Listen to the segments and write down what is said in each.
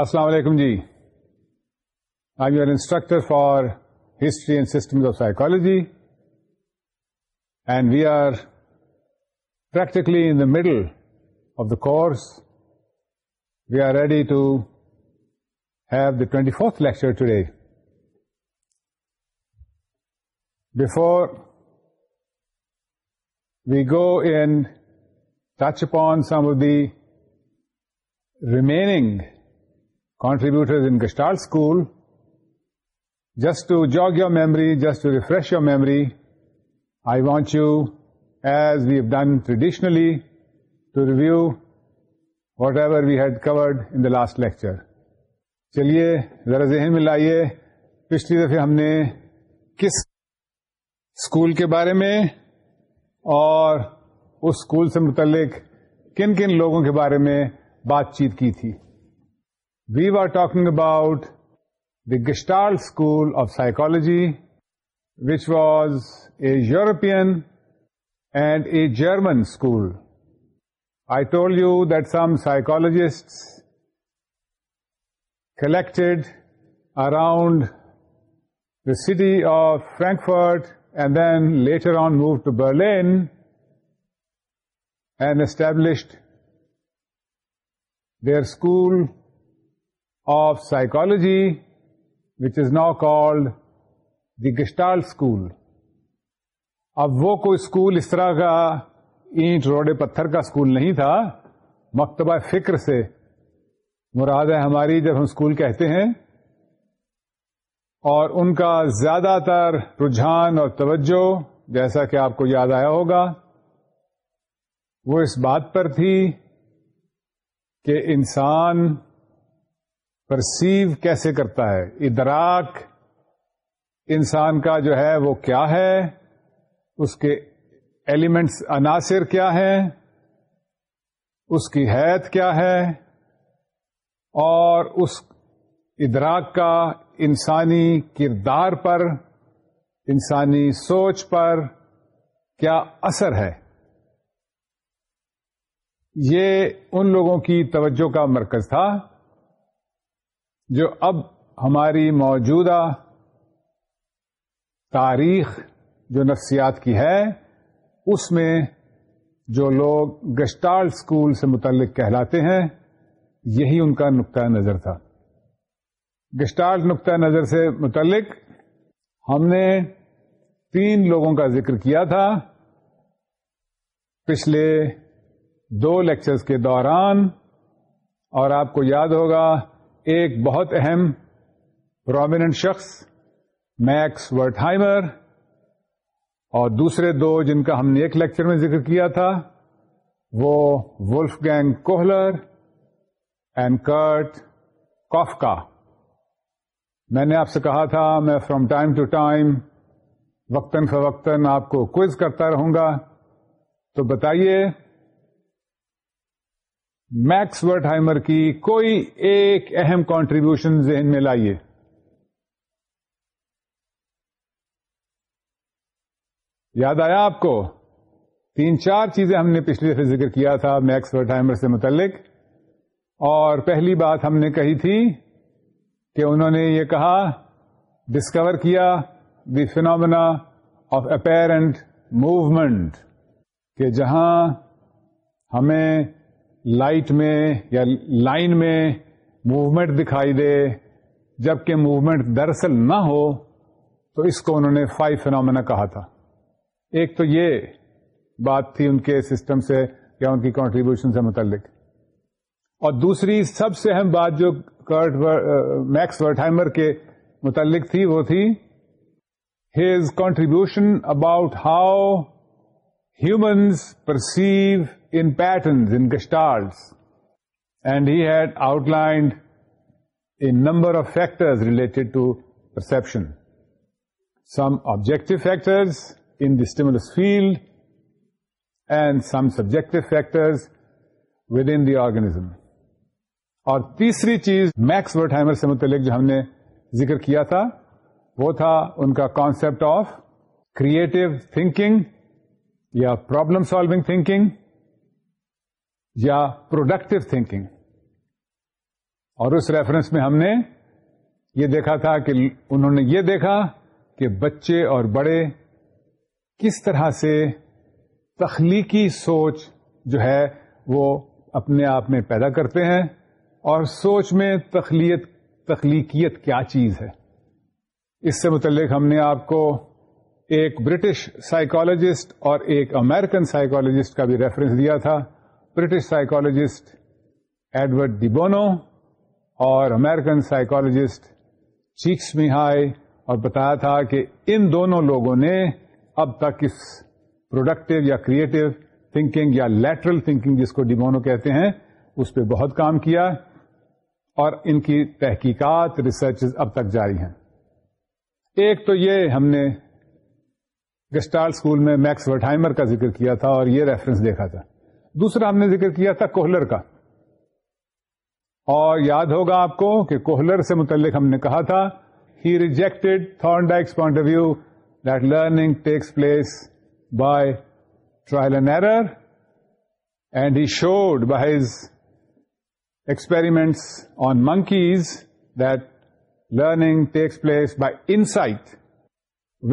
السلام علیکم جی I your instructor for history and system of psychology and we are practically in the middle of the course we are ready to have the twenty fourth lecture today before we go in touch upon some of the remaining contributors in Gestalt School, just to jog your memory, just to refresh your memory, I want you, as we have done traditionally, to review whatever we had covered in the last lecture. چلیے ذرا ذہن میں لائیے پچھلی دفعہ ہم نے کس اسکول کے بارے میں اور اس اسکول سے متعلق کن کن لوگوں کے بارے میں بات چیت کی تھی We were talking about the Gestalt school of psychology, which was a European and a German school. I told you that some psychologists collected around the city of Frankfurt and then later on moved to Berlin and established their school of which which is now called Gestalt school اب وہ کوئی school اس طرح کا اینٹ روڈے پتھر کا school نہیں تھا مکتبہ فکر سے مراد ہے ہماری جب ہم اسکول کہتے ہیں اور ان کا زیادہ تر رجحان اور توجہ جیسا کہ آپ کو یاد آیا ہوگا وہ اس بات پر تھی کہ انسان پرسیو کیسے کرتا ہے ادراک انسان کا جو ہے وہ کیا ہے اس کے ایلیمنٹس عناصر کیا ہے اس کی حیت کیا ہے اور اس ادراک کا انسانی کردار پر انسانی سوچ پر کیا اثر ہے یہ ان لوگوں کی توجہ کا مرکز تھا جو اب ہماری موجودہ تاریخ جو نفسیات کی ہے اس میں جو لوگ گشتال اسکول سے متعلق کہلاتے ہیں یہی ان کا نقطۂ نظر تھا گشتال نقطۂ نظر سے متعلق ہم نے تین لوگوں کا ذکر کیا تھا پچھلے دو لیکچرز کے دوران اور آپ کو یاد ہوگا ایک بہت اہم پرومیننٹ شخص میکس ورٹ ہائمر اور دوسرے دو جن کا ہم نے ایک لیکچر میں ذکر کیا تھا وہ Wolfgang Kohler and Kurt Koffka میں نے آپ سے کہا تھا میں فرام ٹائم ٹو ٹائم وقتاً فوقتاً آپ کو کوئز کرتا رہوں گا تو بتائیے میکس ورٹہائمر کی کوئی ایک اہم کانٹریبیوشن ذہن میں لائیے یاد آیا آپ کو تین چار چیزیں ہم نے پچھلے سے ذکر کیا تھا میکس ورٹہائمر سے متعلق اور پہلی بات ہم نے کہی تھی کہ انہوں نے یہ کہا ڈسکور کیا the phenomena of apparent movement کہ جہاں ہمیں لائٹ میں یا لائن میں موومنٹ دکھائی دے جبکہ موومنٹ دراصل نہ ہو تو اس کو انہوں نے فائیو فینومینا کہا تھا ایک تو یہ بات تھی ان کے سسٹم سے یا ان کی کانٹریبیوشن سے متعلق اور دوسری سب سے اہم بات جو کرٹ میکس ورٹائمر کے متعلق تھی وہ تھی his contribution about how humans perceive patterns gestalts. And had outlined a number of factors related to perception some objective factors in the field and some some subjective within the organism اور تیسری چیز Max hammer سے متعلق جو ہم نے ذکر کیا تھا وہ تھا ان کا کانسپٹ آف کریٹو تھنکنگ یا پرابلم سالوگ تھنکنگ یا پروڈکٹیو تھنکنگ اور اس ریفرنس میں ہم نے یہ دیکھا تھا کہ انہوں نے یہ دیکھا کہ بچے اور بڑے کس طرح سے تخلیقی سوچ جو ہے وہ اپنے آپ میں پیدا کرتے ہیں اور سوچ میں تخلیق تخلیقیت کیا چیز ہے اس سے متعلق ہم نے آپ کو ایک برٹش سائیکالوجسٹ اور ایک امیرکن سائیکالوجسٹ کا بھی ریفرنس دیا تھا British psychologist Edward de Bono اور امیرکن سائیکالوجسٹ چیکس مائ اور بتایا تھا کہ ان دونوں لوگوں نے اب تک اس پروڈکٹیو یا کریٹو تھنکنگ یا لیٹرل تھنکنگ جس کو ڈیبونو کہتے ہیں اس پہ بہت کام کیا اور ان کی تحقیقات ریسرچ اب تک جاری ہیں ایک تو یہ ہم نے گسٹال اسکول میں میکس وٹائمر کا ذکر کیا تھا اور یہ ریفرنس دیکھا تھا دوسرا ہم نے ذکر کیا تھا کوہلر کا اور یاد ہوگا آپ کو کہ کوہلر سے متعلق ہم نے کہا تھا he rejected Thorndike's point of view that learning takes place by trial and error and he showed by his experiments on monkeys that learning takes place by insight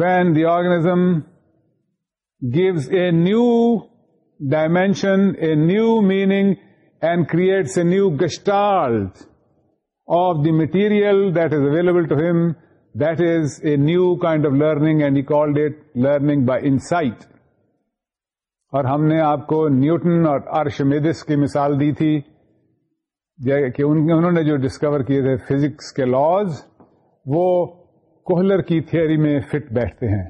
when the organism gives a new dimension, a new meaning and creates a new gestalt of the material that is available to him. That is a new kind of learning and he called it learning by insight. اور ہم نے آپ کو Newton اور ارشمیدس کی مثال دی تھی کہ انہوں نے جو ڈسکور کیے تھے فزکس کے لاز وہ کوہلر کی تھیوری میں فٹ بیٹھتے ہیں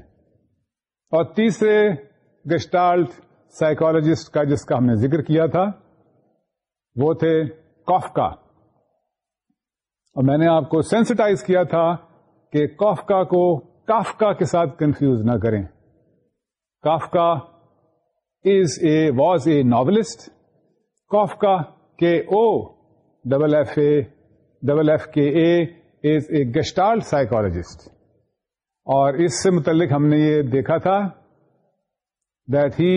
اور تیسرے گسٹالٹ سائیکالوجسٹ کا جس کا ہم نے ذکر کیا تھا وہ تھے کا اور میں نے آپ کو سینسٹائز کیا تھا کہ کوفکا کو کا کے ساتھ کنفیوز نہ کریں is a was a novelist Koffka K O double F A double F K A is a gestalt psychologist اور اس سے متعلق ہم نے یہ دیکھا تھا that he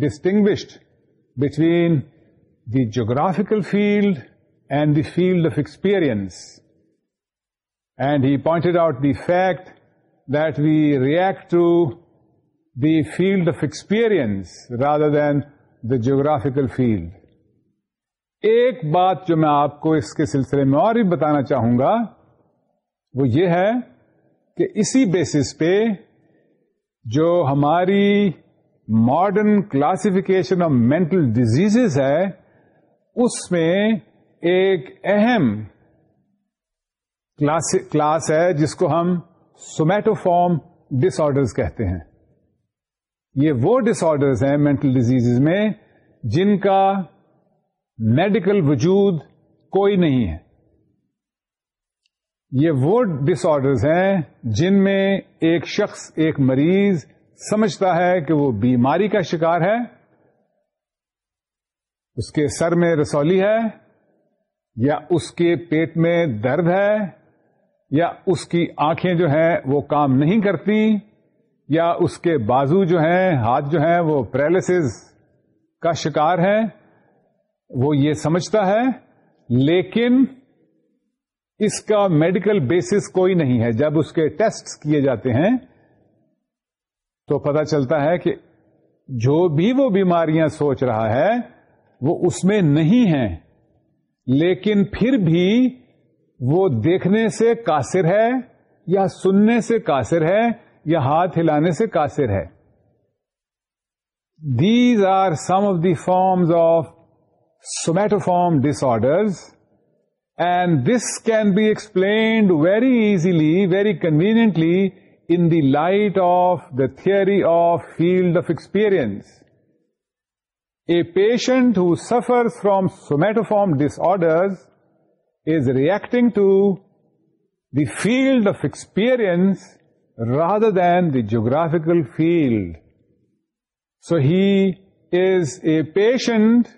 distinguished between the geographical field and the field of experience and he pointed out the fact that we react to the field of experience rather than the geographical field ایک بات جو میں آپ کو اس کے سلسلے میں اور بھی بتانا چاہوں گا وہ یہ ہے کہ اسی بیسس پہ جو ہماری modern classification of mental disease ہے اس میں ایک اہم کلاس ہے جس کو ہم سومیٹوفارم ڈس آرڈر کہتے ہیں یہ وہ ڈس آرڈرز ہیں مینٹل ڈیزیز میں جن کا میڈیکل وجود کوئی نہیں ہے یہ وہ ڈس آڈرز ہیں جن میں ایک شخص ایک مریض سمجھتا ہے کہ وہ بیماری کا شکار ہے اس کے سر میں رسولی ہے یا اس کے پیٹ میں درد ہے یا اس کی آنکھیں جو ہیں وہ کام نہیں کرتی یا اس کے بازو جو ہیں ہاتھ جو ہیں وہ پیرالس کا شکار ہے وہ یہ سمجھتا ہے لیکن اس کا میڈیکل بیسس کوئی نہیں ہے جب اس کے ٹیسٹ کیے جاتے ہیں تو پتہ چلتا ہے کہ جو بھی وہ بیماریاں سوچ رہا ہے وہ اس میں نہیں ہیں لیکن پھر بھی وہ دیکھنے سے قاصر ہے یا سننے سے قاصر ہے یا ہاتھ ہلانے سے قاصر ہے these are some of the forms of somatoform disorders and this can be explained very easily very conveniently in the light of the theory of field of experience, a patient who suffers from somatoform disorders is reacting to the field of experience rather than the geographical field. So he is a patient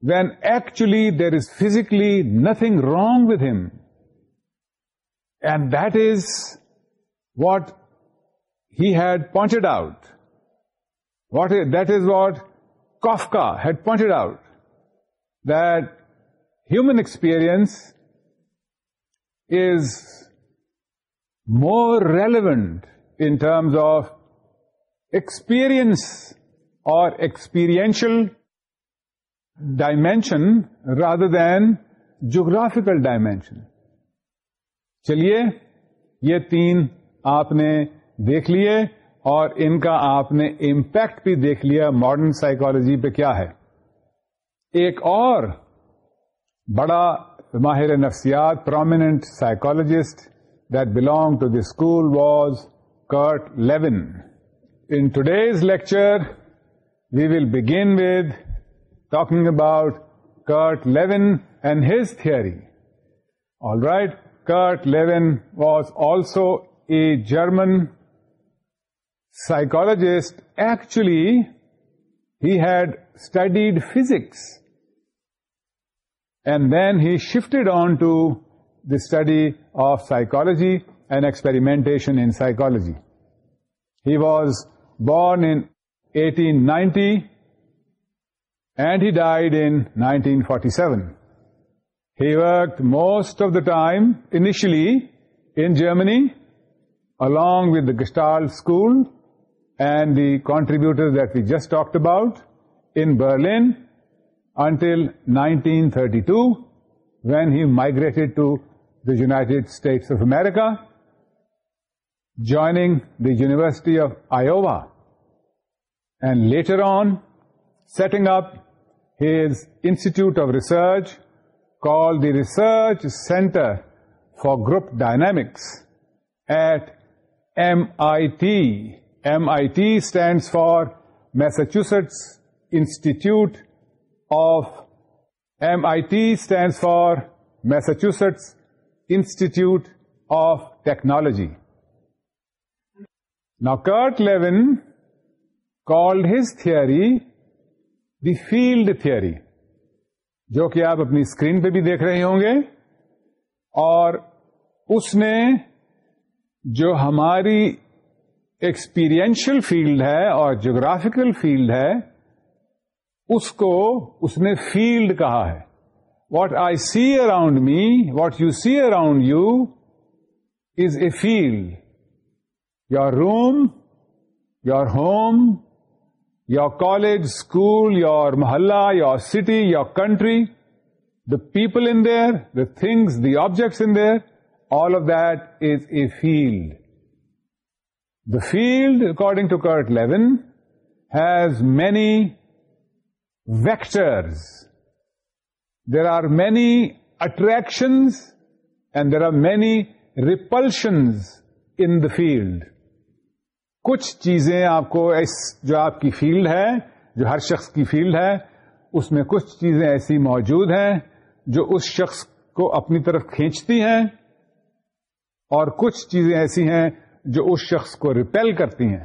when actually there is physically nothing wrong with him. And that is what had point out what that is what Koffka had point out that human experience is more relevant in terms of experience اور experiential dimension rather than geographical dimension چلیے یہ تین آپ نے دیکھ لیے اور ان کا آپ نے امپیکٹ بھی دیکھ لیا ماڈرن سائیکالوجی پہ کیا ہے ایک اور بڑا ماہر نفسیات prominent psychologist that belong to the school was Kurt Lewin in today's lecture we will begin with talking about Kurt Lewin and his three all right Kurt Lewin was also a German psychologist, actually he had studied physics and then he shifted on to the study of psychology and experimentation in psychology. He was born in 1890 and he died in 1947. He worked most of the time initially in Germany along with the Gestalt school and the contributors that we just talked about in Berlin until 1932, when he migrated to the United States of America, joining the University of Iowa, and later on setting up his institute of research called the Research Center for Group Dynamics at M I T M I T stands for Massachusetts Institute of M I T stands for Massachusetts Institute of Technology نا Kurt Lewin called his theory the field theory جو کہ آپ اپنی screen پہ بھی دیکھ رہے ہوں گے اور اس نے جو ہماری ایکسپیرئنشل فیلڈ ہے اور جغرافیکل فیلڈ ہے اس کو اس نے فیلڈ کہا ہے what I see around me what you see around you is a field your room your home your college school your محلہ your city your country the people in there the things the objects in there all of that is a field. The field, according to Kurt Levin, has many vectors. There are many attractions and there are many repulsions in the field. کچھ چیزیں آپ کو اس جو آپ کی field ہے جو ہر شخص کی فیلڈ ہے اس میں کچھ چیزیں ایسی موجود ہیں جو اس شخص کو اپنی طرف کھینچتی ہیں اور کچھ چیزیں ایسی ہیں جو اس شخص کو ریپیل کرتی ہیں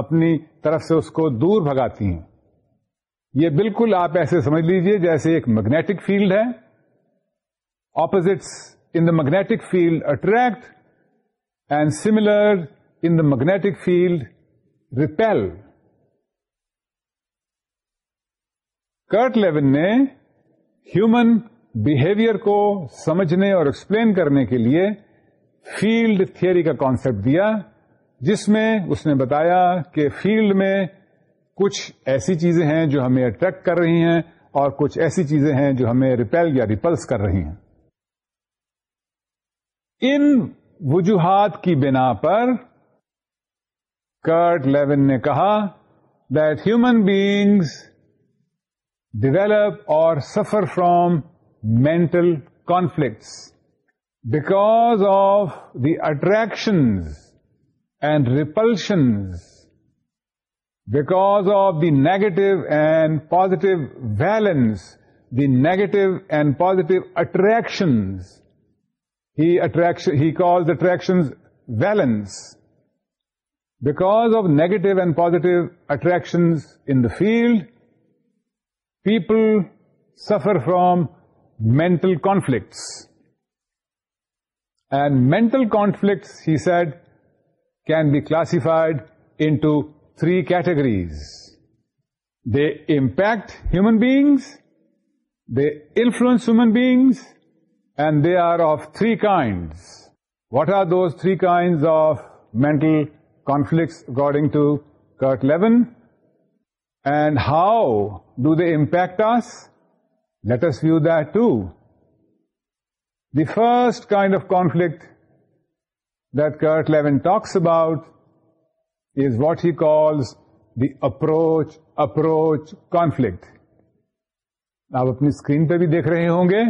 اپنی طرف سے اس کو دور بھگاتی ہیں یہ بالکل آپ ایسے سمجھ لیجئے جیسے ایک میگنیٹک فیلڈ ہے opposites in the magnetic field attract and similar in the magnetic field repel Kurt Lewin نے ہیومن بہیویئر کو سمجھنے اور ایکسپلین کرنے کے لیے فیلڈ تھیوری کا کانسپٹ دیا جس میں اس نے بتایا کہ فیلڈ میں کچھ ایسی چیزیں ہیں جو ہمیں اٹریکٹ کر رہی ہیں اور کچھ ایسی چیزیں ہیں جو ہمیں ریپیل یا ریپلس کر رہی ہیں ان وجوہات کی بنا پر کرٹ لیون نے کہا دیٹ ہیومن بیگز ڈیویلپ اور suffer from mental conflicts because of the attractions and repulsions, because of the negative and positive valence, the negative and positive attractions. He calls attractions valence. Because of negative and positive attractions in the field, people suffer from mental conflicts. And mental conflicts, he said, can be classified into three categories. They impact human beings, they influence human beings, and they are of three kinds. What are those three kinds of mental conflicts according to Kurt Lewin? And how do they impact us? Let us view that too. The first kind of conflict that Kurt Levin talks about is what he calls the approach approach conflict. آپ اپنی screen پہ بھی دیکھ رہے ہوں گے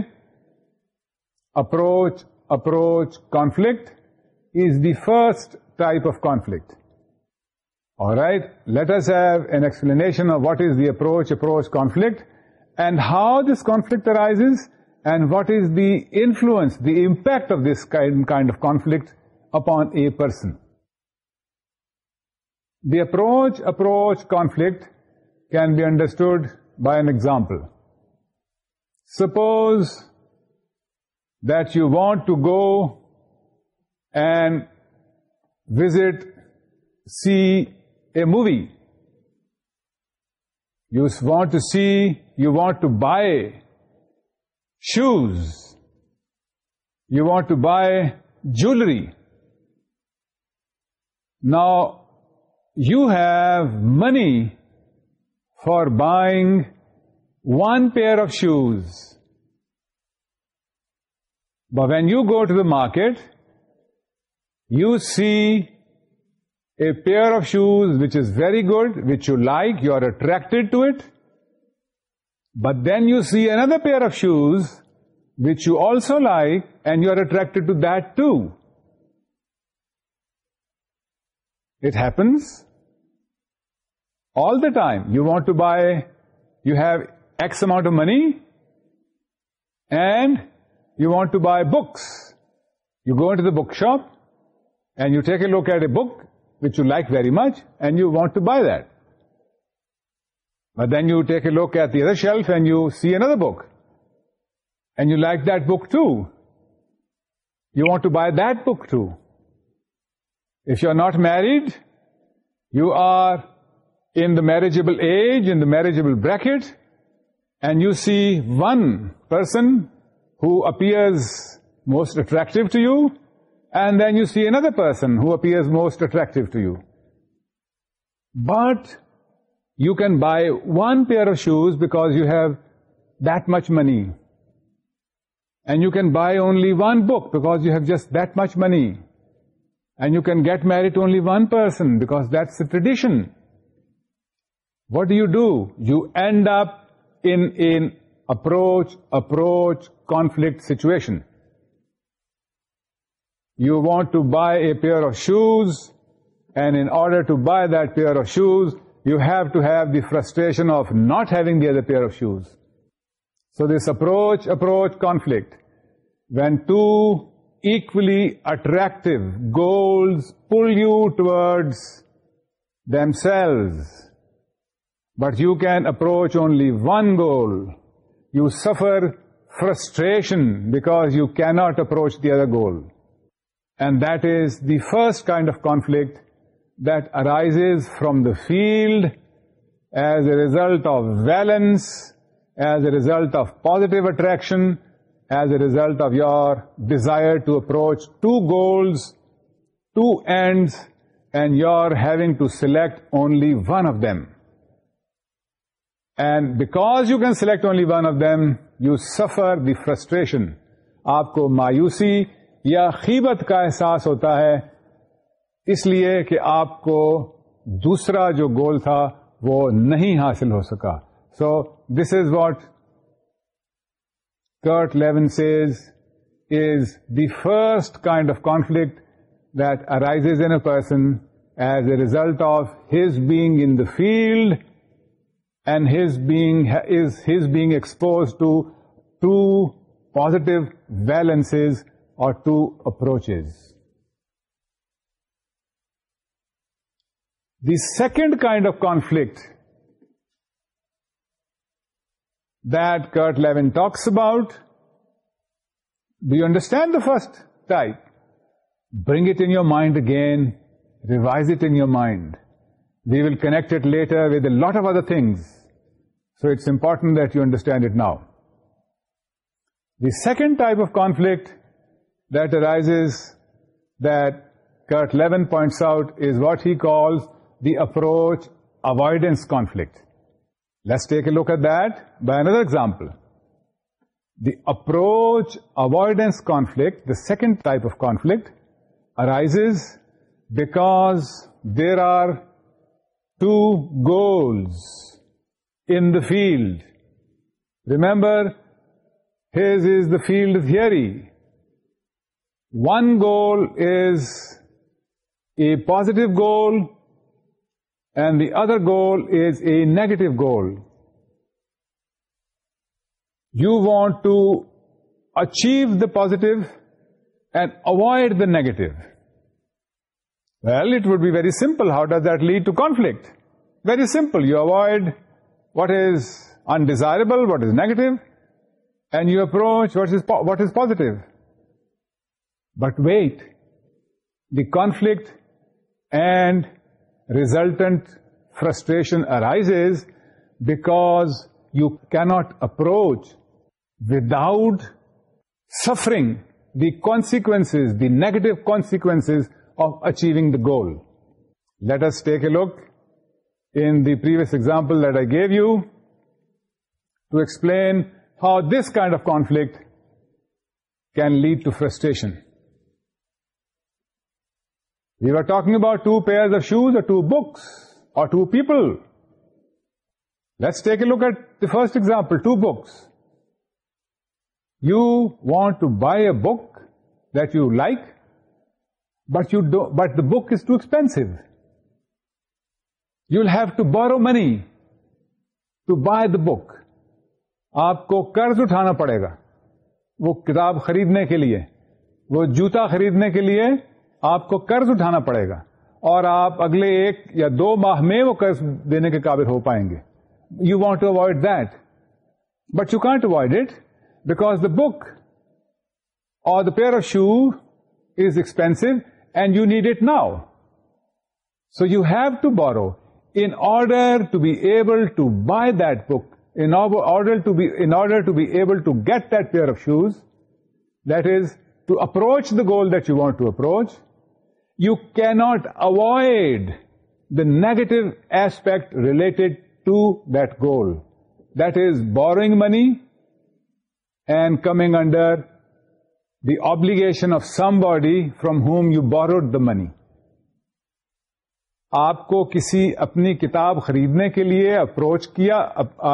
approach approach conflict is the first type of conflict اور right letters have an explanation of what is the approach approach conflict and how this conflict arises and what is the influence, the impact of this kind of conflict upon a person. The approach conflict can be understood by an example. Suppose that you want to go and see a movie. You want to buy shoes. You want to buy jewelry. Now, you have money for buying one pair of shoes. But when you go to the market, you see a pair of shoes which is very good, which you like, you are attracted to it. But then you see another pair of shoes which you also like, and you are attracted to that too. It happens all the time. You want to buy, you have X amount of money, and you want to buy books. You go into the bookshop, and you take a look at a book which you like very much, and you want to buy that. But then you take a look at the other shelf and you see another book. And you like that book too. You want to buy that book too. If you're not married, you are in the marriageable age, in the marriageable bracket, and you see one person who appears most attractive to you, and then you see another person who appears most attractive to you. But you can buy one pair of shoes because you have that much money. And you can buy only one book because you have just that much money. And you can get married to only one person because that's the tradition. What do? You end up in an approach conflict situation. You want to buy a pair of shoes, and in order to buy that pair of shoes, you have to have the frustration of not having the other pair of shoes. So this approach conflict, when two equally attractive goals pull you towards themselves, but you can approach only one goal, you suffer frustration because you cannot approach the other goal. And that is the first kind of conflict arise from the field as a result of valence as a result of positive attraction as a result of your desire to approach two goals to and and you are in to select only one of them and because you can select only one of them you suffer the frustration آپ کو مایوسی یا قیمت کا احساس ہوتا ہے اس لیے کہ آپ کو دوسرا جو گول تھا وہ نہیں حاصل ہو سکا so this is what Kurt Lewin says is the first kind of conflict that arises in a person as a result of his being in the field and his being is his being expose to two positive valence اور two approaches The second kind of conflict that Kurt Lewin talks about, do you understand the first type? Bring it in your mind again, revise it in your mind. We will connect it later with a lot of other things. So it's important that you understand it now. The second type of conflict that arises, that Kurt Lewin points out, is what he calls the approach avoidance conflict. Let's take a look at that by another example. The approach avoidance conflict, the second type of conflict, arises because there are two goals in the field. Remember, his is the field of theory. One goal is a positive goal and the other goal is a negative goal. You want to achieve the positive and avoid the negative. Well, it would be very simple. How does that lead to conflict? Very simple. You avoid what is undesirable, what is negative, and you approach what is positive. But wait, the conflict and resultant frustration arises because you cannot approach without suffering the consequences, the negative consequences of achieving the goal. Let us take a look in the previous example that I gave you to explain how this kind of conflict can lead to frustration. two are talking about two pair shoes a two books people first example two books you want to buy a book that you like but you do but the book is too expensive you have to borrow money to buy the book آپ کو قرض اٹھانا پڑے گا وہ کتاب خریدنے کے لیے وہ جوتا خریدنے کے لیے آپ کو قرض اٹھانا پڑے گا اور آپ اگلے ایک یا دو ماہ میں وہ قرض دینے کے قابل ہو پائیں گے you want to avoid that but you can't avoid it back the book or the pair of shoe is expensive and you need it now so you have to borrow in order to be able to buy that book in order to be able to get that pair of shoes that is to approach the goal that you want to approach you can't avoid the negative aspect related to that goal. That is borrowing money and coming under the obligation of somebody from whom you borrowed the money. آپ کو کسی اپنی کتاب خریدنے کے لیے approach کیا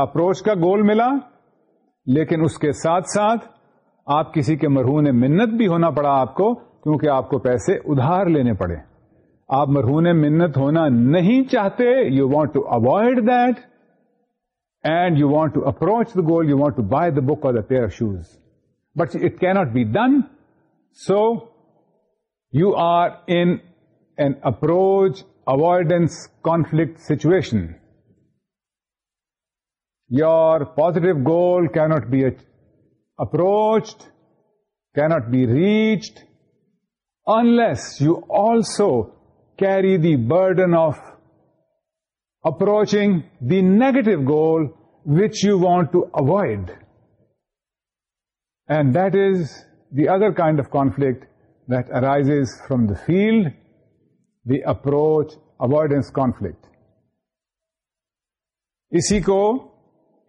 approach کا گول ملا لیکن اس کے ساتھ ساتھ آپ کسی کے مرہون منت بھی ہونا پڑا آپ کو کیونکہ آپ کو پیسے ادھار لینے پڑے آپ مرہون منت ہونا نہیں چاہتے you want to avoid that and you want to approach the goal you want to buy the book or the pair shoes but it can be done so you are in approach avoidance conflict situation your positive goal can be approached can't be reached unless you also carry the burden of approaching the negative goal which you want to avoid. And that is the other kind of conflict that arises from the field, the approach avoidance conflict. اسی کو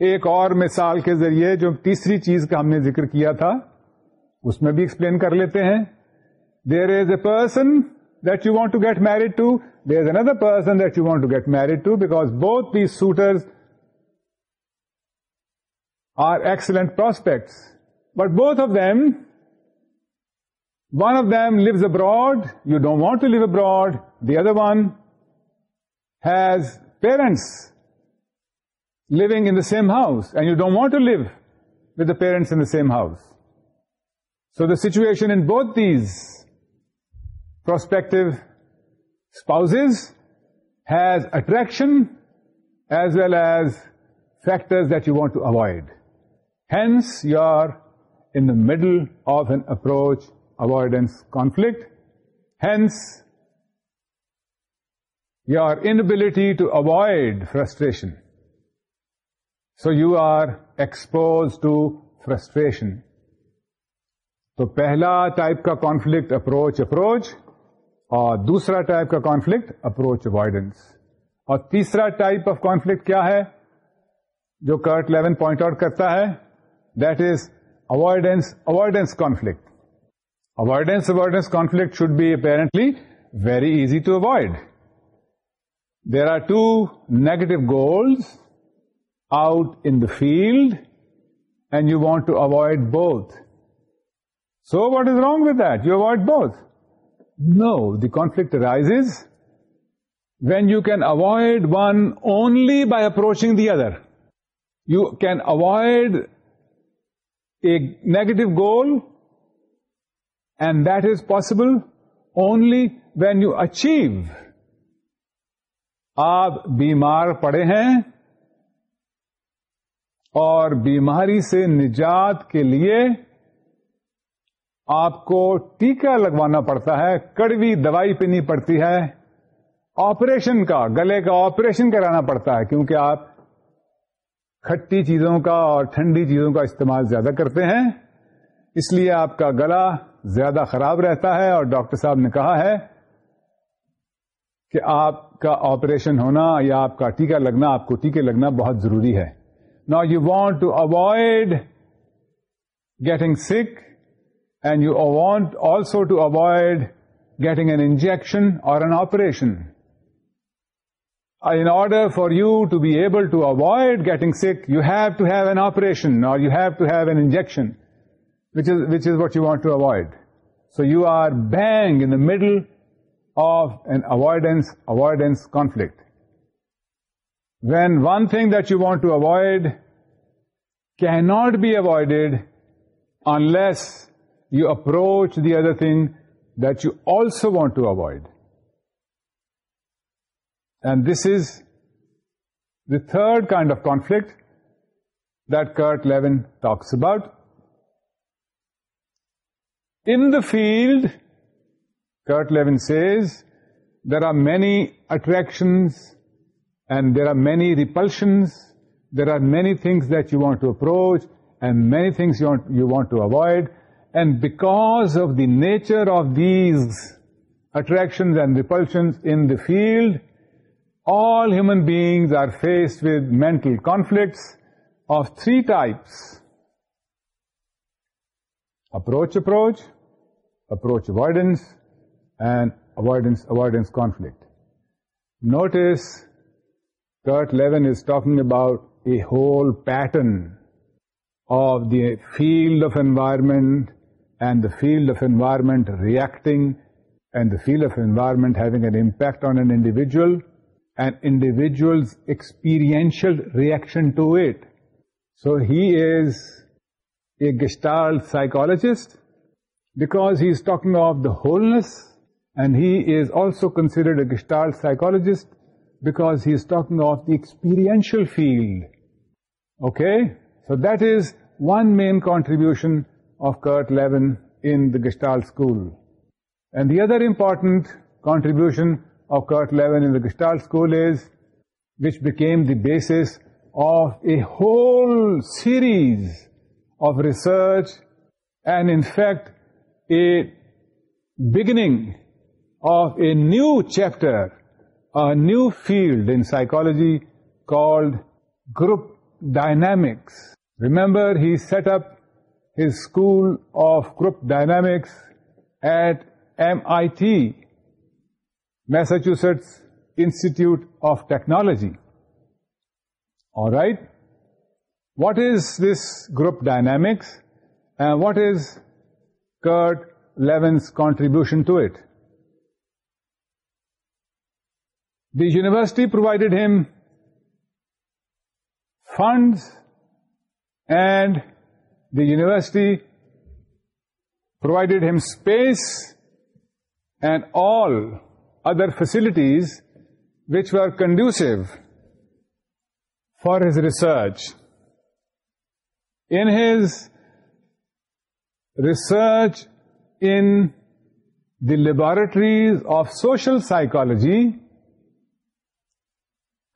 ایک اور مثال کے ذریعے جو تیسری چیز کا ہم نے ذکر کیا تھا اس میں بھی ایکسپلین کر لیتے ہیں There is a person that you want to get married to, there is another person that you want to get married to, because both these suitors are excellent prospects. But both of them, one of them lives abroad, you don't want to live abroad, the other one has parents living in the same house, and you don't want to live with the parents in the same house. So the situation in both these perspective spouse has attraction as well as factors that you want to avoid hence you are in the middle of an approach avoidance conflict hence you are inability to avoid frustration so you are expose to frustration تو پہلا type کا conflict approach approach اور دوسرا type کا conflict approach avoidance اور تیسرا type of conflict کیا ہے جو کرٹ لیون پوائنٹ آؤٹ کرتا ہے that is avoidance avoidance conflict avoidance avoidance conflict should be apparently very easy to avoid there are two negative goals out in the field and you want to avoid both so what is wrong with that you avoid both no the conflict rises when you can avoid one only by approaching the other you can avoid a negative goal and that is possible only when you achieve آپ بیمار پڑے ہیں اور بیماری سے نجات کے لیے آپ کو ٹیکا لگوانا پڑتا ہے کڑوی دوائی پینی پڑتی ہے آپریشن کا گلے کا آپریشن کرانا پڑتا ہے کیونکہ آپ کھٹی چیزوں کا اور ٹھنڈی چیزوں کا استعمال زیادہ کرتے ہیں اس لیے آپ کا گلا زیادہ خراب رہتا ہے اور ڈاکٹر صاحب نے کہا ہے کہ آپ کا آپریشن ہونا یا آپ کا ٹیکا لگنا آپ کو ٹیکے لگنا بہت ضروری ہے نا you want to avoid getting sick and you want also to avoid getting an injection or an operation. In order for you to be able to avoid getting sick, you have to have an operation or you have to have an injection, which is what you want to avoid. So you are bang in the middle of an avoidance conflict. When one thing that you want to avoid cannot be avoided unless you approach the other thing that you also want to avoid. And this is the third kind of conflict that Kurt Lewin talks about. In the field, Kurt Lewin says, there are many attractions and there are many repulsions. There are many things that you want to approach and many things you want to avoid. And because of the nature of these attractions and repulsions in the field, all human beings are faced with mental conflicts of three types: approach-approach, approach-avoidance, and avoidance-avoidance conflict. Notice Kurt Lewin is talking about a whole pattern of the field of environment and the field of environment reacting and the field of environment having an impact on an individual and individual's experiential reaction to it. So he is a Gestalt psychologist because he is talking of the wholeness, and he is also considered a Gestalt psychologist because he is talking of the experiential field. Okay? So that is one main contribution of Kurt Lewin in the Gestalt school. And the other important contribution of Kurt Lewin in the Gestalt school is, which became the basis of a whole series of research and in fact a beginning of a new chapter, a new field in psychology called group dynamics. Remember, he set up his School of Group Dynamics at MIT, Massachusetts Institute of Technology. All right. What is this group dynamics and what is Kurt Levin's contribution to it? The university provided him funds and the university provided him space and all other facilities which were conducive for his research. In his research in the laboratories of social psychology,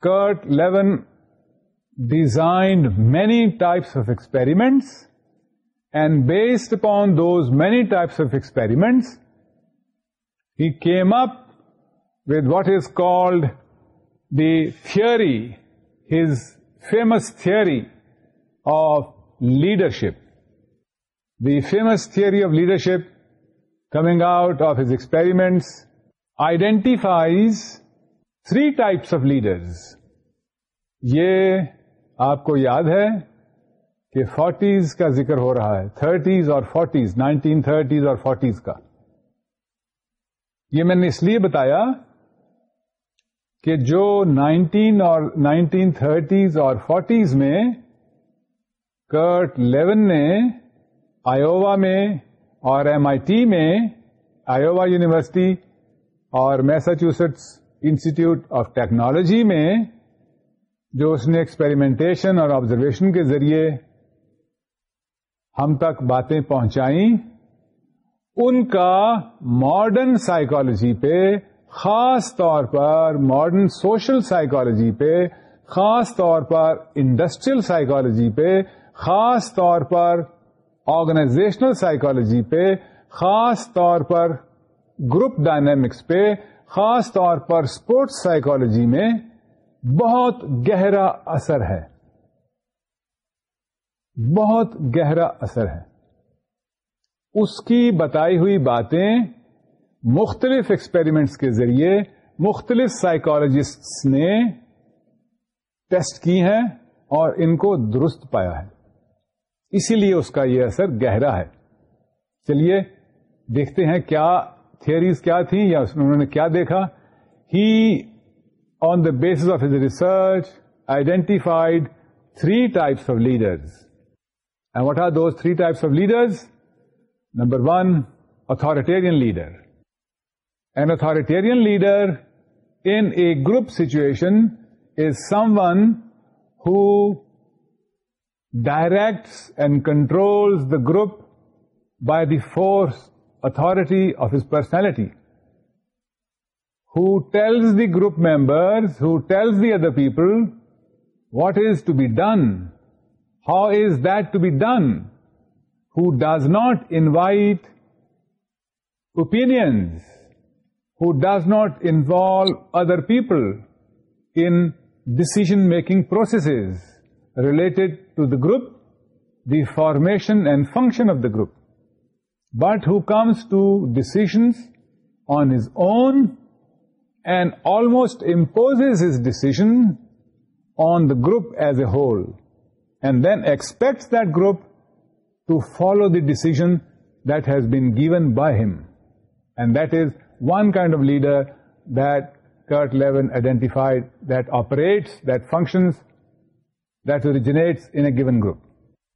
Kurt Lewin designed many types of experiments and based upon those many types of experiments he came up with what is called the theory his famous theory of leadership the famous theory of leadership coming out of his experiments identifies three types of leaders یہ آپ کو یاد ہے کہ forties کا ذکر ہو رہا ہے تھرٹیز اور فورٹیز نائنٹین تھرٹیز اور فورٹیز کا یہ میں نے اس لیے بتایا کہ جو نائنٹین اور نائنٹین تھرٹیز اور فورٹیز میں کرٹ لیون نے آیووا میں اور ایم آئی ٹی میں آیووا یونیورسٹی اور میساچوسٹس انسٹیٹیوٹ آف ٹیکنالوجی میں جو اس نے ایکسپیریمنٹیشن اور آبزرویشن کے ذریعے ہم تک باتیں پہنچائیں ان کا ماڈرن سائیکالوجی پہ خاص طور پر ماڈرن سوشل سائیکالوجی پہ خاص طور پر انڈسٹریل سائیکالوجی پہ خاص طور پر آرگنائزیشنل سائیکالوجی پہ خاص طور پر گروپ ڈائنامکس پہ خاص طور پر اسپورٹس سائیکالوجی میں بہت گہرا اثر ہے بہت گہرا اثر ہے اس کی بتائی ہوئی باتیں مختلف ایکسپیریمنٹس کے ذریعے مختلف سائیکالوجسٹس نے ٹیسٹ کی ہیں اور ان کو درست پایا ہے اسی لیے اس کا یہ اثر گہرا ہے چلیے دیکھتے ہیں کیا تھیئریز کیا تھی یا اس میں انہوں نے کیا دیکھا he on the base of his research identified three types of leaders And what are those three types of leaders? Number one, authoritarian leader. An authoritarian leader in a group situation is someone who directs and controls the group by the force, authority of his personality, who tells the group members, who tells the other people what is to be done, how is that to be done? Who does not invite opinions, who does not involve other people in decision-making processes related to the group, the formation and function of the group, but who comes to decisions on his own and almost imposes his decision on the group as a whole and then expects that group to follow the decision that has been given by him. And that is one kind of leader that Kurt Lewin identified, that operates, that functions, that originates in a given group.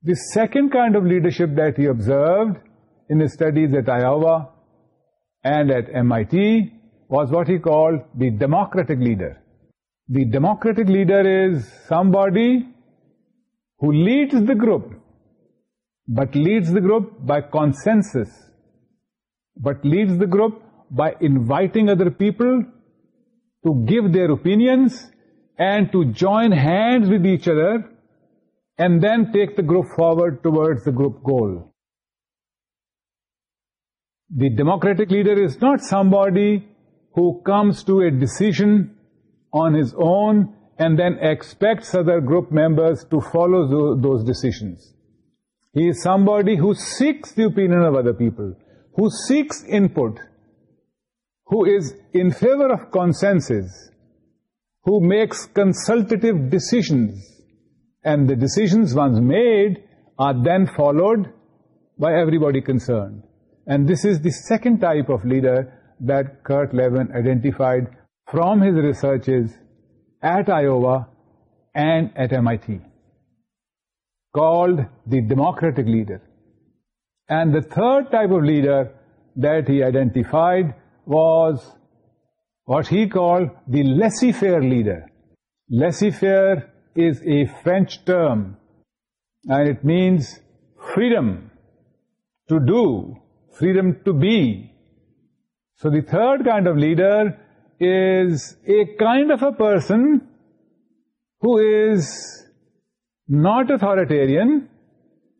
The second kind of leadership that he observed in his studies at Iowa and at MIT was what he called the democratic leader. The democratic leader is somebody who leads the group, but leads the group by consensus, but leads the group by inviting other people to give their opinions and to join hands with each other and then take the group forward towards the group goal. The democratic leader is not somebody who comes to a decision on his own and then expects other group members to follow those decisions. He is somebody who seeks the opinion of other people, who seeks input, who is in favor of consensus, who makes consultative decisions, and the decisions once made are then followed by everybody concerned. And this is the second type of leader that Kurt Lewin identified from his researches at Iowa and at MIT, called the democratic leader. And the third type of leader that he identified was what he called the laissez-faire leader. Laissez-faire is a French term, and it means freedom to do, freedom to be. So the third kind of leader is a kind of a person who is not authoritarian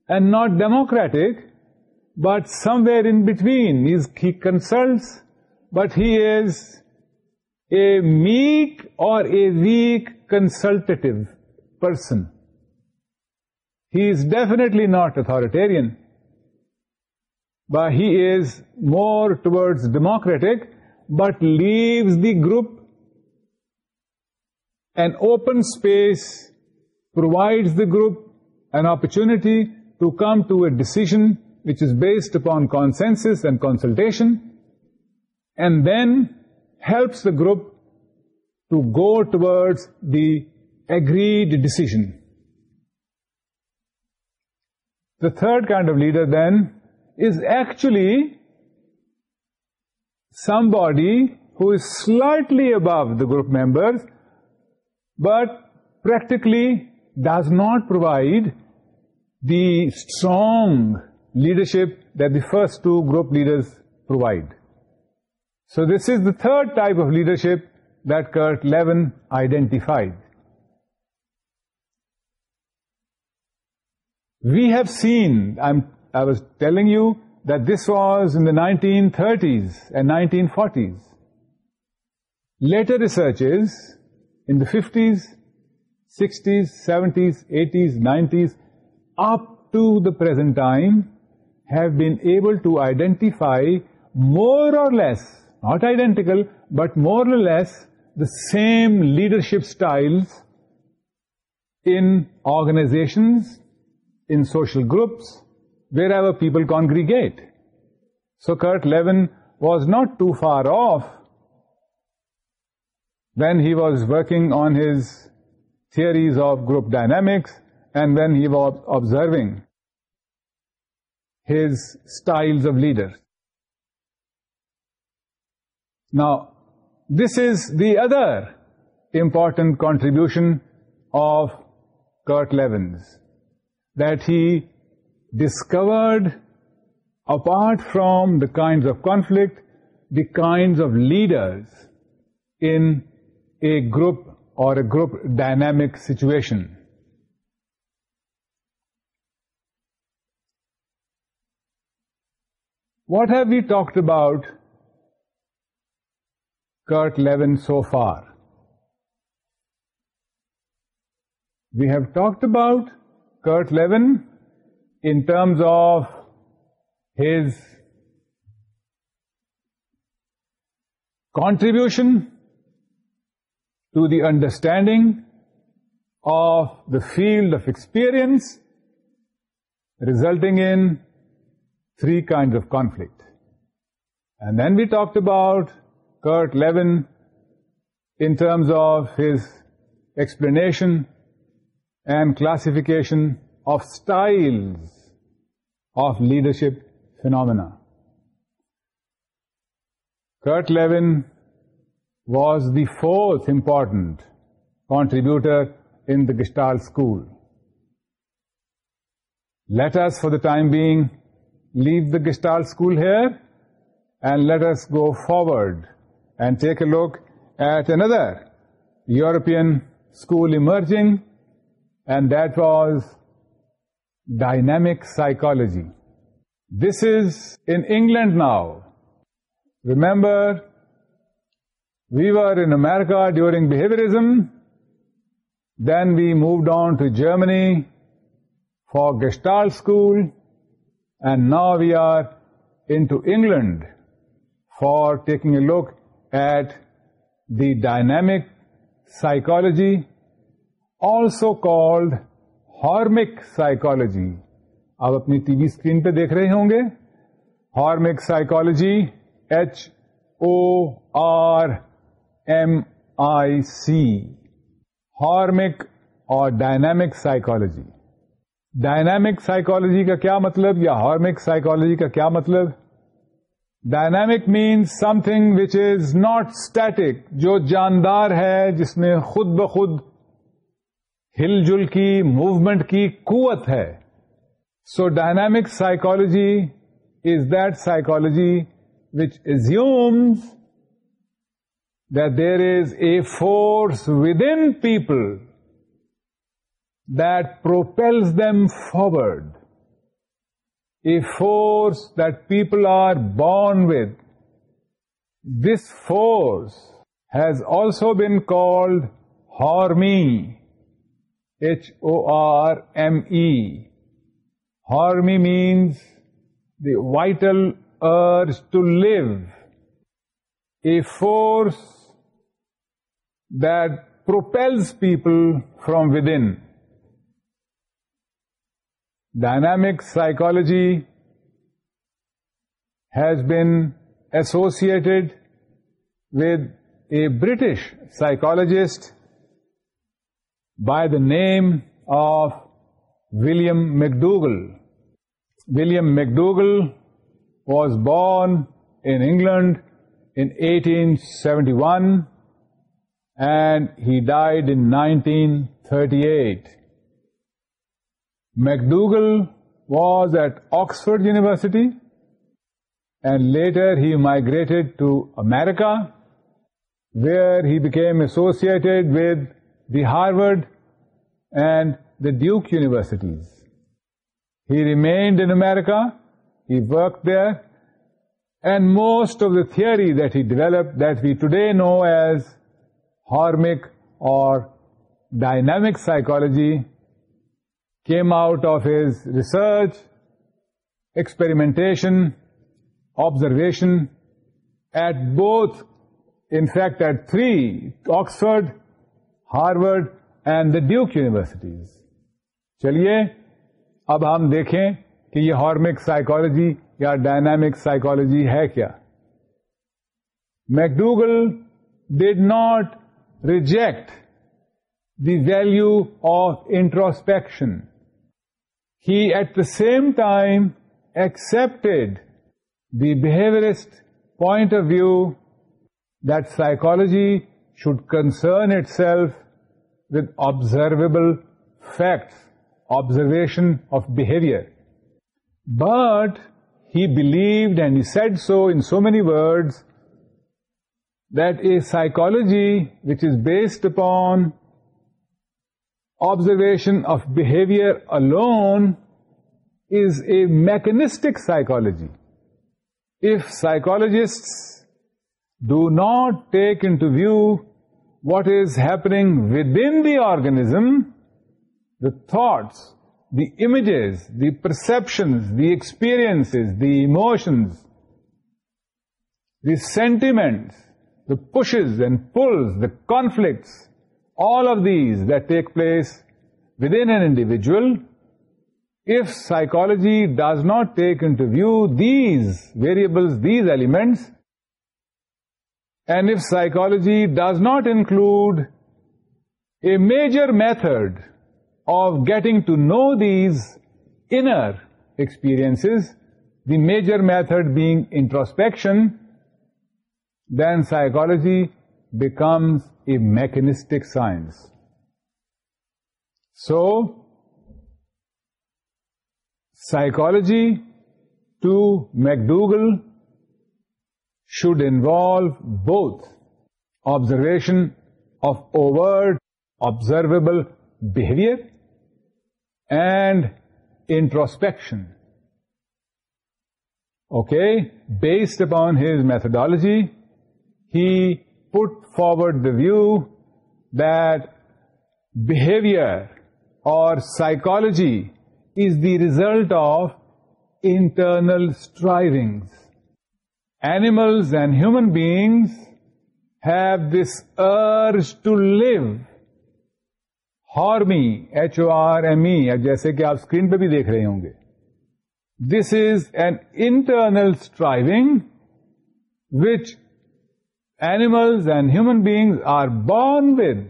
and not democratic, but somewhere in between. He consults, but he is a meek or a weak consultative person. He is definitely not authoritarian, but he is more towards democratic but leaves the group, an open space provides the group an opportunity to come to a decision which is based upon consensus and consultation, and then helps the group to go towards the agreed decision. The third kind of leader then is actually somebody who is slightly above the group members but practically does not provide the strong leadership that the first two group leaders provide. So this is the third type of leadership that Kurt Lewin identified. We have seen, I was telling you that this was in the 1930s and 1940s. Later researches in the 50s, 60s, 70s, 80s, 90s, up to the present time, have been able to identify more or less, not identical, but more or less the same leadership styles in organizations, in social groups, wherever people congregate. So Kurt Lewin was not too far off when he was working on his theories of group dynamics and when he was observing his styles of leaders. Now, this is the other important contribution of Kurt Levin's, that he discovered, apart from the kinds of conflict, the kinds of leaders in a group or a group dynamic situation. What have we talked about, Kurt Lewin, so far? We have talked about Kurt Lewin in terms of his contribution to the understanding of the field of experience, resulting in three kinds of conflict. And then we talked about Kurt Lewin in terms of his explanation and classification of styles of leadership phenomena. Kurt Lewin was the fourth important contributor in the Gestalt school. Let us, for the time being, leave the Gestalt school here, and let us go forward and take a look at another European school emerging, and that was dynamic psychology. This is in England now. Remember, we were in America during behaviorism. Then we moved on to Germany for Gestalt school, and now we are into England for taking a look at the dynamic psychology, also called hormic psychology آپ اپنی T V screen پہ دیکھ رہے ہوں گے hormic psychology H O R M I C hormic اور dynamic psychology dynamic psychology کا کیا مطلب یا ہارمک سائیکولوجی کا کیا مطلب dynamic means something which is not static جو جاندار ہے جس میں خود بخود ہل جل کی موومنٹ کی قوت ہے so dynamic psychology is that psychology which assumes that there is a force within people that propels them forward. A force that people are born with. This force has also been called horme H-O-R-M-E. Horme means the vital urge to live, a force that propels people from within. Dynamic psychology has been associated with a British psychologist by the name of William McDougall. William McDougall was born in England in 1871 and he died in 1938. McDougall was at Oxford University and later he migrated to America, where he became associated with the Harvard and the Duke universities. He remained in America, he worked there, and most of the theory that he developed that we today know as hormic or dynamic psychology came out of his research, experimentation, observation at both, in fact at 3 Oxford Harvard and the Duke universities چلیے اب ہم دیکھیں کہ یہ hormic psychology یا dynamic psychology ہے کیا McDougall did not reject the value of introspection he at the same time accepted the behaviourist point of view that psychology should concern itself with observable facts, observation of behavior. But he believed, and he said so in so many words, that a psychology which is based upon observation of behavior alone is a mechanistic psychology. If psychologists do not take into view what is happening within the organism, the thoughts, the images, the perceptions, the experiences, the emotions, the sentiments, the pushes and pulls, the conflicts, all of these that take place within an individual, if psychology does not take into view these variables, these elements, and if psychology does not include a major method of getting to know these inner experiences, the major method being introspection, then psychology becomes a mechanistic science. So, psychology to McDougall should involve both observation of overt, observable behavior and introspection. Okay, based upon his methodology, he put forward the view that behavior or psychology is the result of internal strivings. Animals and human beings have this urge to live horme H R M E جیسے کہ آپ screen پہ بھی دیکھ رہے ہوں گے this is an internal striving which animals and human beings are bond with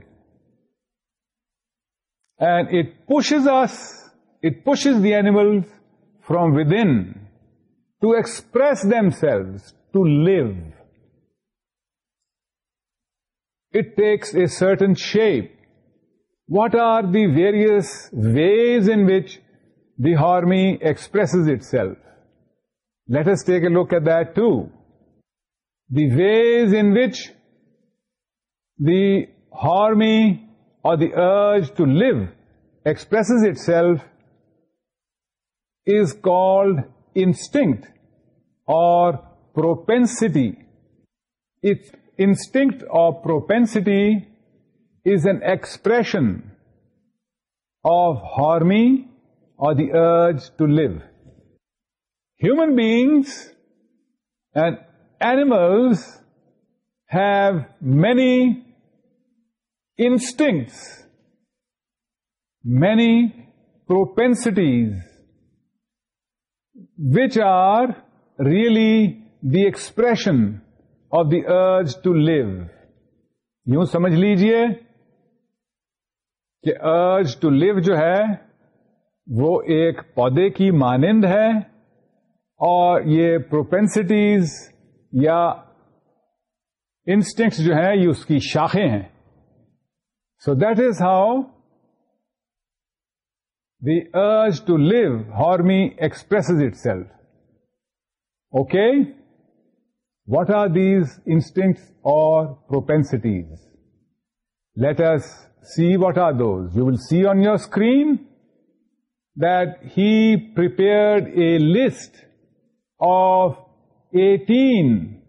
and it pushes us it pushes the animal from within to express themselves to live. It takes a certain shape. What are the various ways in which the harmony expresses itself? Let us take a look at that too. The ways in which the harmony or the urge to live expresses itself is called instinct or propensity. Its instinct or propensity is an expression of harmony or the urge to live. Human beings and animals have many instincts, many propensities, which are really the expression of the urge to live یوں سمجھ لیجئے کہ ارج to لیو جو ہے وہ ایک پودے کی مانند ہے اور یہ پروپینسٹیز یا انسٹنگس جو ہیں یہ اس کی شاخیں ہیں so that is how the urge to live horme expresses itself okay What are these instincts or propensities? Let us see what are those. You will see on your screen that he prepared a list of 18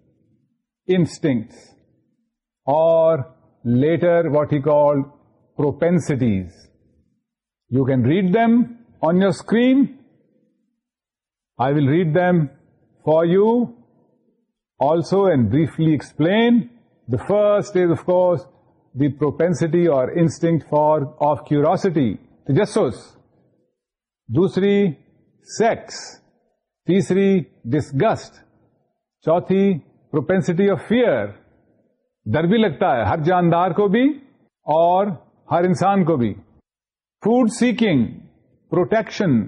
instincts, or later what he called propensities. You can read them on your screen. I will read them for you also and briefly explain the first is of course we propensity اور instinct for of curiosity دوسری sex تیسری disgust چوتھی propensity of fear ڈر بھی لگتا ہے ہر جاندار کو بھی اور ہر انسان کو بھی food seeking protection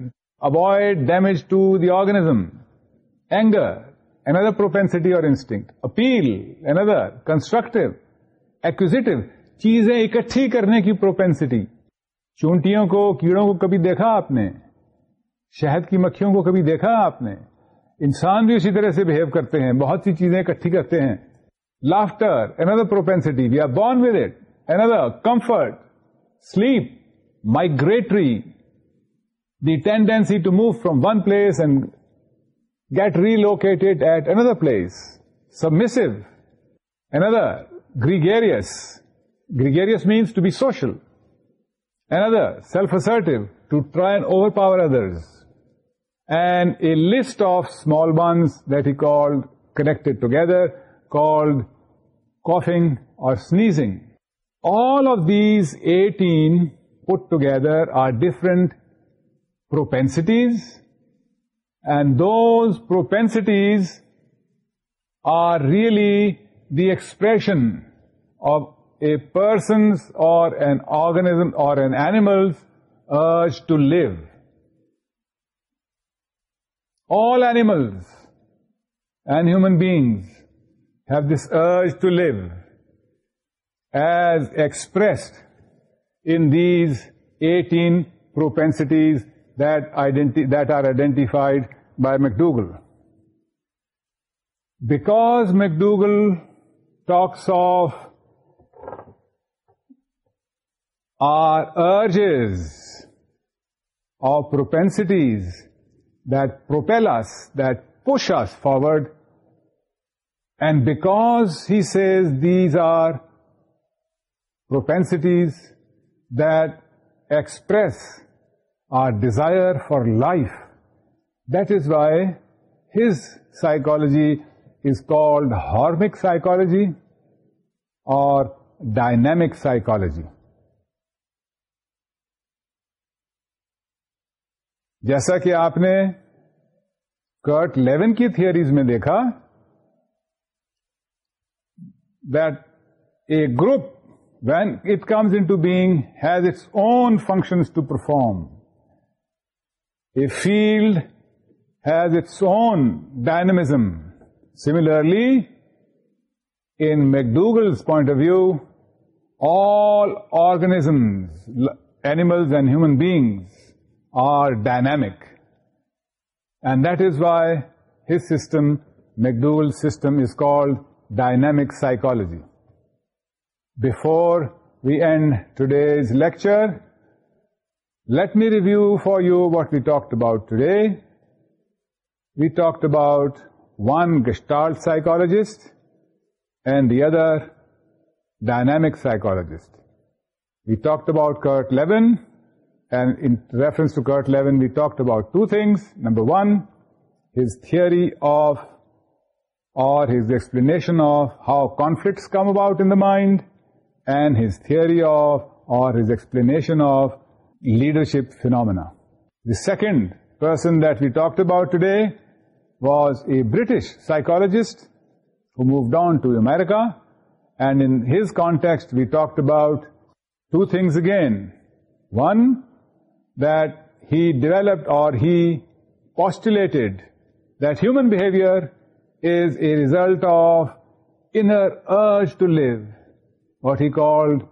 avoid damage to the organism anger another propensity or instinct, appeal, another, constructive, acquisitive, چیزیں اکٹھی کرنے کی چونٹیوں کو کیڑوں کو کبھی دیکھا آپ نے شہد کی مکھیوں کو کبھی دیکھا آپ نے انسان بھی اسی طرح سے بہیو کرتے ہیں بہت سی چیزیں اکٹھی کرتے ہیں laughter another propensity we are born with it another comfort sleep migratory they move from one place and get relocated at another place. Submissive, another. Gregarious. Gregarious means to be social. Another, self-assertive, to try and overpower others. And a list of small ones that he called, connected together, called coughing or sneezing. All of these 18 put together are different propensities and those propensities are really the expression of a person's or an organism or an animal's urge to live. All animals and human beings have this urge to live as expressed in these 18 propensities that are identified by McDougall. Because McDougall talks of our urges or propensities that propel us, that push us forward, and because he says these are propensities that express desire for life that is why his psychology is called hormic psychology or dynamic psychology. جیسا کہ آپ نے Kurt Lewin کی theories میں دیکھا that a group when it comes into being has its own function to perform A field has its own dynamism. Similarly, in McDougall's point of view, all organisms, animals and human beings, are dynamic. And that is why his system, McDougall's system, is called dynamic psychology. Before we end today's lecture, let me review for you what we talked about today. We talked about one Gestalt psychologist and the other dynamic psychologist. We talked about Kurt Lewin, and in reference to Kurt Lewin, we talked about two things. Number one, his theory of, or his explanation of, how conflicts come about in the mind, and his theory of, or his explanation of, leadership phenomena. The second person that we talked about today was a British psychologist who moved on to America, and in his context we talked about two things again. One, that he developed or he postulated that human behavior is a result of inner urge to live, what he called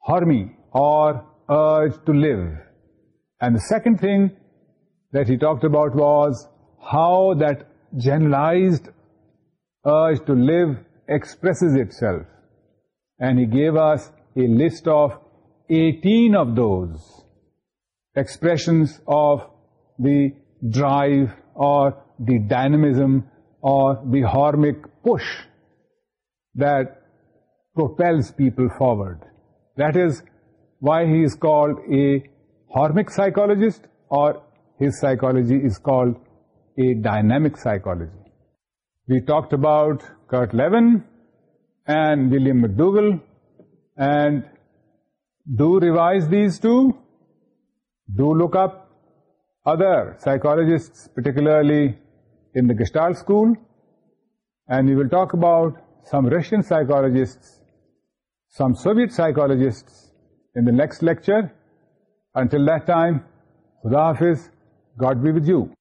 hormy or urge uh, to live. And the second thing that he talked about was how that generalized urge uh, to live expresses itself. And he gave us a list of 18 of those expressions of the drive or the dynamism or the hormic push that propels people forward. That is why he is called a hormic psychologist, or his psychology is called a dynamic psychology. We talked about Kurt Lewin and William McDougall, and do revise these two. Do look up other psychologists, particularly in the Gestalt school, and we will talk about some Russian psychologists, some Soviet psychologists, in the next lecture and till then خدا آف اس God be view